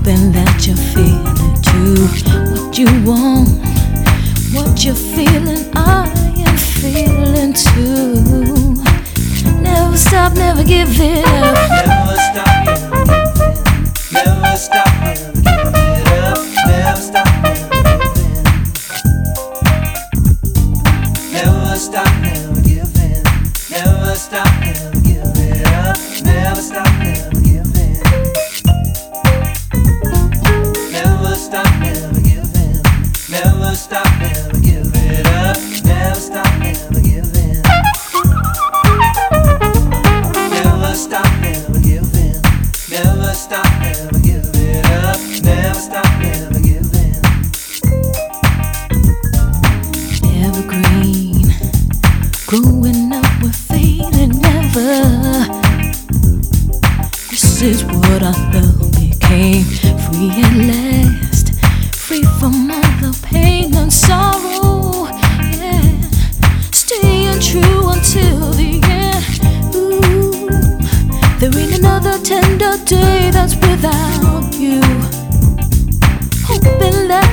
hoping that you're feeling too. What you want, what you're feeling, I am feeling too. Never stop, never give it up. evergreen. Growing up, we're fading. This is what I love became. Free at last, free from all the pain and sorrow. Yeah, staying true until the end. Ooh, there ain't another tender day that's without you. Hoping that.